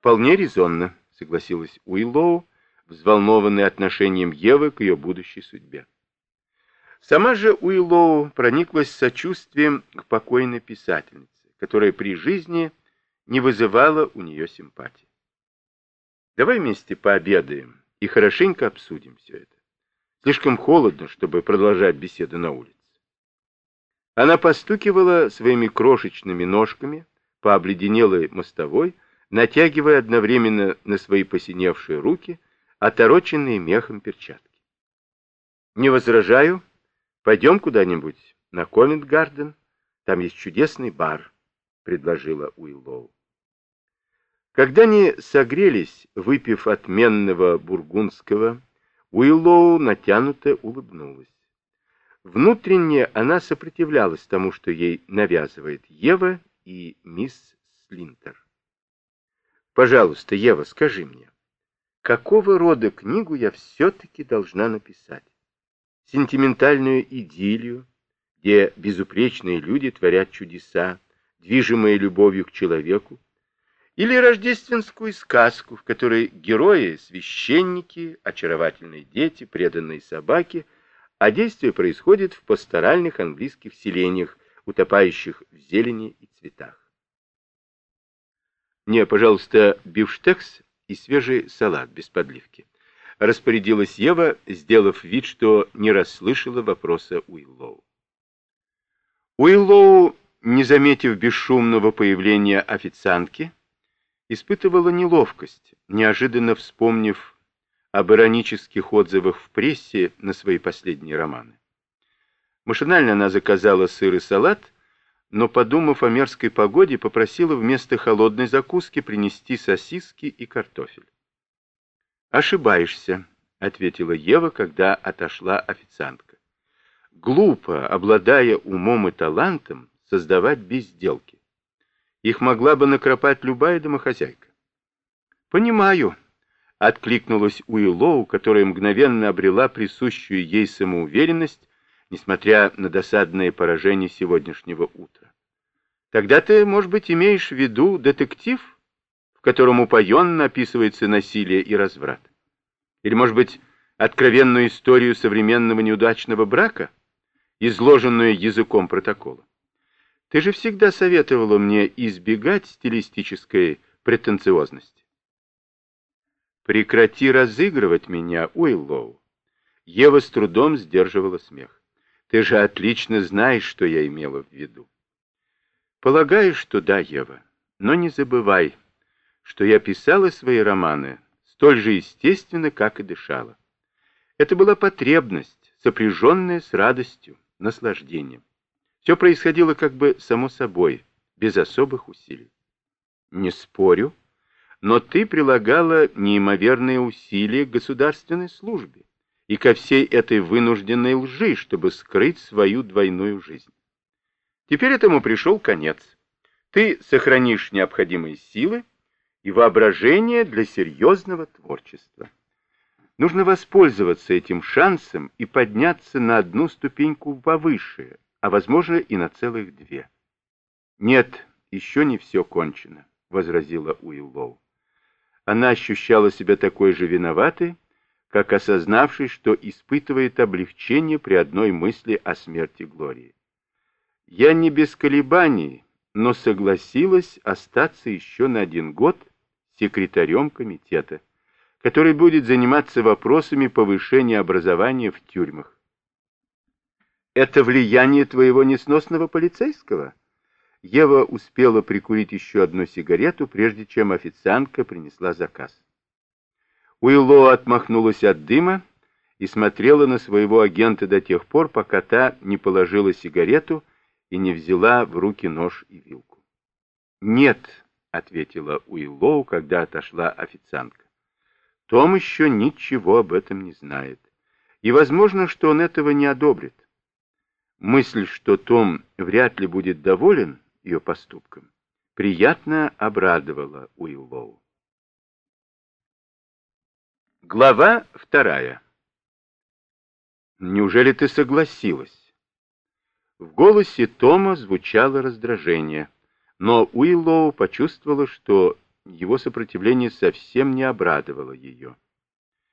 Вполне резонно, согласилась Уиллоу, взволнованная отношением Евы к ее будущей судьбе. Сама же Уиллоу прониклась сочувствием к покойной писательнице, которая при жизни не вызывала у нее симпатии. Давай вместе пообедаем и хорошенько обсудим все это. Слишком холодно, чтобы продолжать беседу на улице. Она постукивала своими крошечными ножками по обледенелой мостовой, натягивая одновременно на свои посиневшие руки отороченные мехом перчатки. «Не возражаю. Пойдем куда-нибудь на Ковент-Гарден. Там есть чудесный бар», — предложила Уиллоу. Когда они согрелись, выпив отменного бургундского, Уиллоу натянуто улыбнулась. Внутренне она сопротивлялась тому, что ей навязывает Ева и мисс Слинтер. «Пожалуйста, Ева, скажи мне, какого рода книгу я все-таки должна написать? Сентиментальную идиллию, где безупречные люди творят чудеса, движимые любовью к человеку, или рождественскую сказку, в которой герои — священники, очаровательные дети, преданные собаки, а действие происходит в пасторальных английских селениях, утопающих в зелени и цветах. «Не, пожалуйста, бифштекс и свежий салат без подливки», — распорядилась Ева, сделав вид, что не расслышала вопроса Уиллоу. Уиллоу, не заметив бесшумного появления официантки, испытывала неловкость, неожиданно вспомнив об иронических отзывах в прессе на свои последние романы. Машинально она заказала сыр и салат, но, подумав о мерзкой погоде, попросила вместо холодной закуски принести сосиски и картофель. «Ошибаешься», — ответила Ева, когда отошла официантка. «Глупо, обладая умом и талантом, создавать безделки. Их могла бы накропать любая домохозяйка. «Понимаю», — откликнулась Уиллоу, которая мгновенно обрела присущую ей самоуверенность, несмотря на досадное поражение сегодняшнего утра. «Тогда ты, может быть, имеешь в виду детектив, в котором упоенно описывается насилие и разврат? Или, может быть, откровенную историю современного неудачного брака, изложенную языком протокола? Ты же всегда советовала мне избегать стилистической претенциозности. Прекрати разыгрывать меня, Уиллоу. Ева с трудом сдерживала смех. Ты же отлично знаешь, что я имела в виду. Полагаю, что да, Ева. Но не забывай, что я писала свои романы столь же естественно, как и дышала. Это была потребность, сопряженная с радостью, наслаждением. Все происходило как бы само собой, без особых усилий. Не спорю, но ты прилагала неимоверные усилия к государственной службе и ко всей этой вынужденной лжи, чтобы скрыть свою двойную жизнь. Теперь этому пришел конец. Ты сохранишь необходимые силы и воображение для серьезного творчества. Нужно воспользоваться этим шансом и подняться на одну ступеньку повыше, а возможно и на целых две. «Нет, еще не все кончено», — возразила Уиллоу. Она ощущала себя такой же виноватой, как осознавшей, что испытывает облегчение при одной мысли о смерти Глории. «Я не без колебаний, но согласилась остаться еще на один год секретарем комитета, который будет заниматься вопросами повышения образования в тюрьмах. Это влияние твоего несносного полицейского? Ева успела прикурить еще одну сигарету, прежде чем официантка принесла заказ. Уилло отмахнулась от дыма и смотрела на своего агента до тех пор, пока та не положила сигарету и не взяла в руки нож и вилку. «Нет», — ответила Уиллоу, когда отошла официантка. «Том еще ничего об этом не знает, и возможно, что он этого не одобрит. Мысль, что Том вряд ли будет доволен ее поступком, приятно обрадовала Уиллоу. Глава вторая. «Неужели ты согласилась?» В голосе Тома звучало раздражение, но Уиллоу почувствовала, что его сопротивление совсем не обрадовало ее.